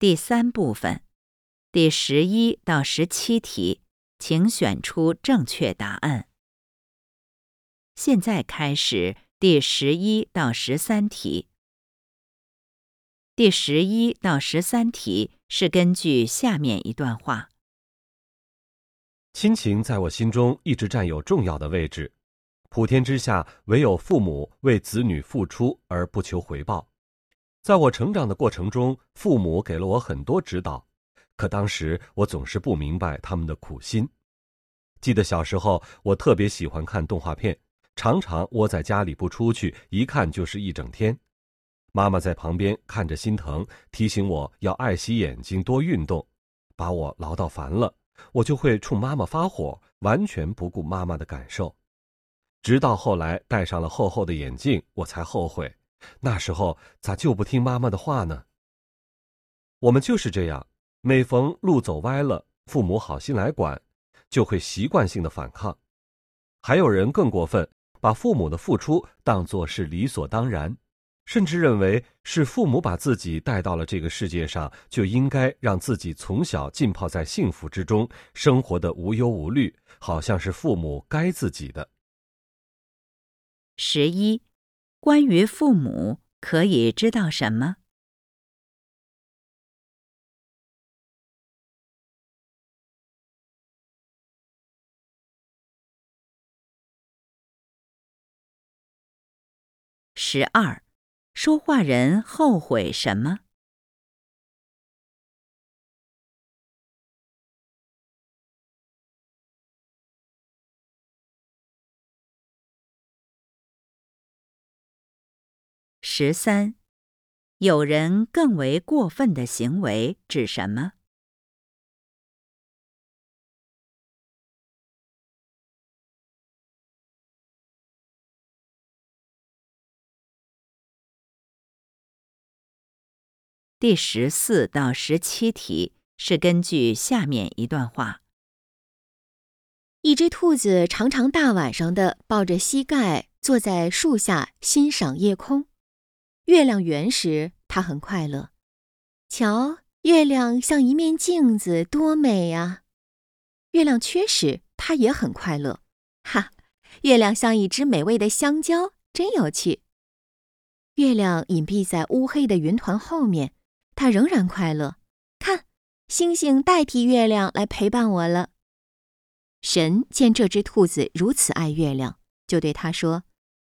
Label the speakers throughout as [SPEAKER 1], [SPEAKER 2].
[SPEAKER 1] 第三部分，第十一到十七题，请选出正确答案。现在开始第十一到十三题。第十一到十三题是根据下面一段话：
[SPEAKER 2] 亲情在我心中一直占有重要的位置。普天之下，唯有父母为子女付出而不求回报。在我成长的过程中，父母给了我很多指导，可当时我总是不明白他们的苦心。记得小时候，我特别喜欢看动画片。常常窝在家里不出去，一看就是一整天。妈妈在旁边看着心疼，提醒我要爱惜眼睛，多运动，把我唠叨烦了，我就会冲妈妈发火，完全不顾妈妈的感受。直到后来戴上了厚厚的眼镜，我才后悔，那时候咋就不听妈妈的话呢？我们就是这样，每逢路走歪了，父母好心来管，就会习惯性的反抗。还有人更过分。把父母的付出当作是理所当然，甚至认为是父母把自己带到了这个世界上，就应该让自己从小浸泡在幸福之中，生活的无忧无虑，好像是父母该自己的。
[SPEAKER 1] 十一，关于父母可以知道什么？十二，说话人后悔什么？十三，有人更为过分的行为指什么？第十四到十七题是根据下面一段话：
[SPEAKER 3] 一只兔子常常大晚上的抱着膝盖坐在树下欣赏夜空。月亮圆时，它很快乐。瞧，月亮像一面镜子，多美呀！月亮缺时，它也很快乐。哈，月亮像一只美味的香蕉，真有趣。月亮隐蔽在乌黑的云团后面。它仍然快乐，看，星星代替月亮来陪伴我了。神见这只兔子如此爱月亮，就对他说：“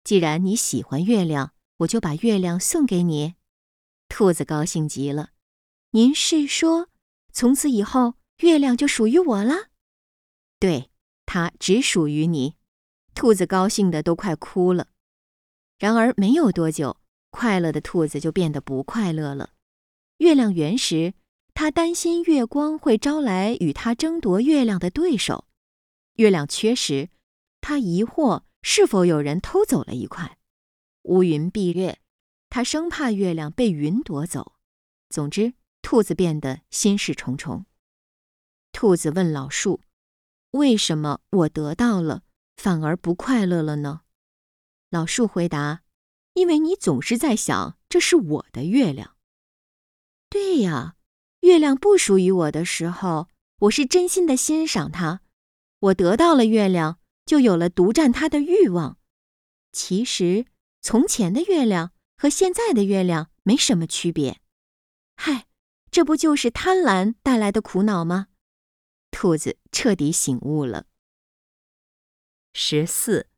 [SPEAKER 3] 既然你喜欢月亮，我就把月亮送给你。”兔子高兴极了。您是说，从此以后月亮就属于我了？对，它只属于你。兔子高兴的都快哭了。然而没有多久，快乐的兔子就变得不快乐了。月亮圆时，他担心月光会招来与他争夺月亮的对手；月亮缺时，他疑惑是否有人偷走了一块。乌云蔽月，他生怕月亮被云夺走。总之，兔子变得心事重重。兔子问老树：“为什么我得到了，反而不快乐了呢？”老树回答：“因为你总是在想，这是我的月亮。”对呀，月亮不属于我的时候，我是真心的欣赏它。我得到了月亮，就有了独占它的欲望。其实，从前的月亮和现在的月亮没什么区别。嗨，这不就是贪婪带来的苦恼吗？兔子彻底醒悟了。
[SPEAKER 1] 十四，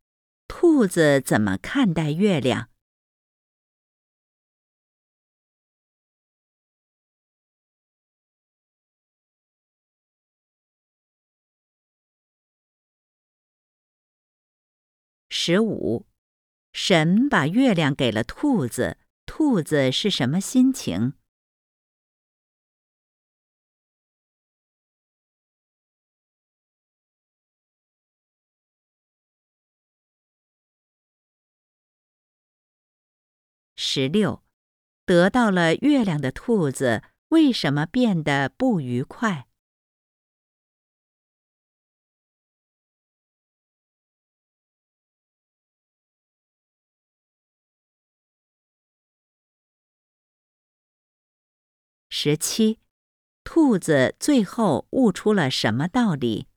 [SPEAKER 1] 兔子怎么看待月亮？十五，神把月亮给了兔子，兔子是什么心情？十六，得到了月亮的兔子为什么变得不愉快？十七，兔子最后悟出了什么道理？